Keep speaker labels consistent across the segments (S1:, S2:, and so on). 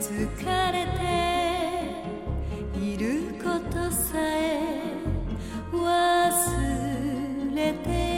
S1: 疲れていることさえ忘れて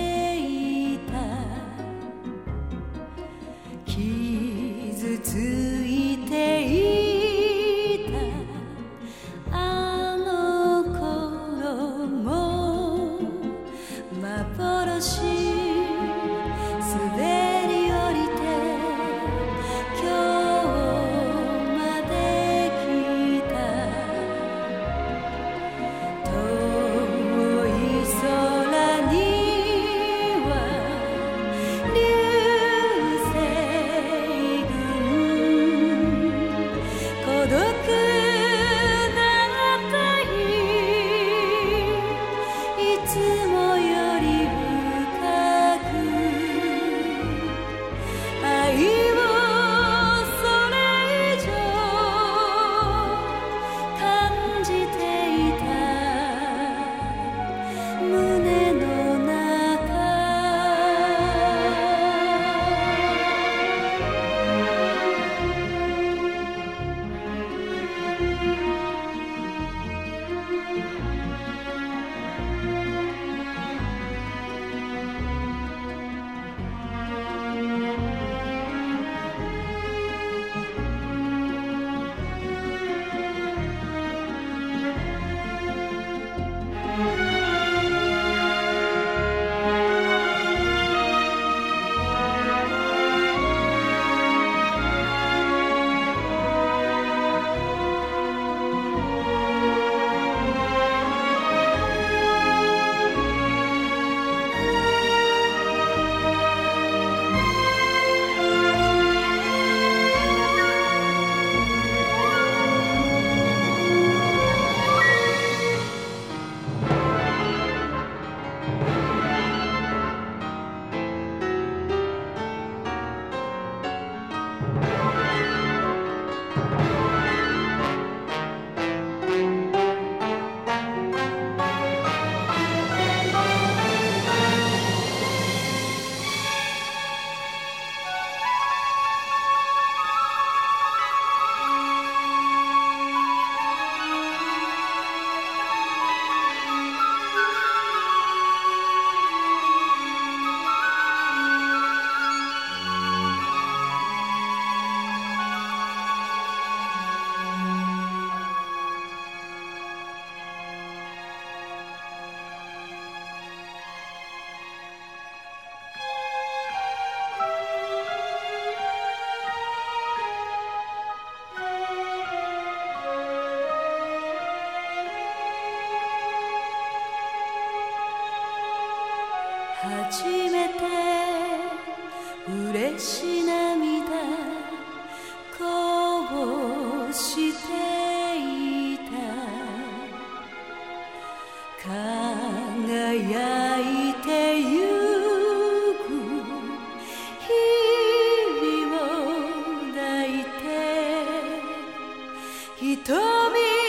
S1: 初めて嬉し涙こぼしていた。輝いてゆく日々を抱いて瞳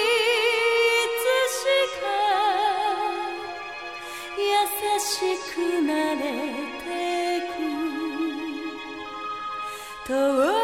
S1: しくなれてく。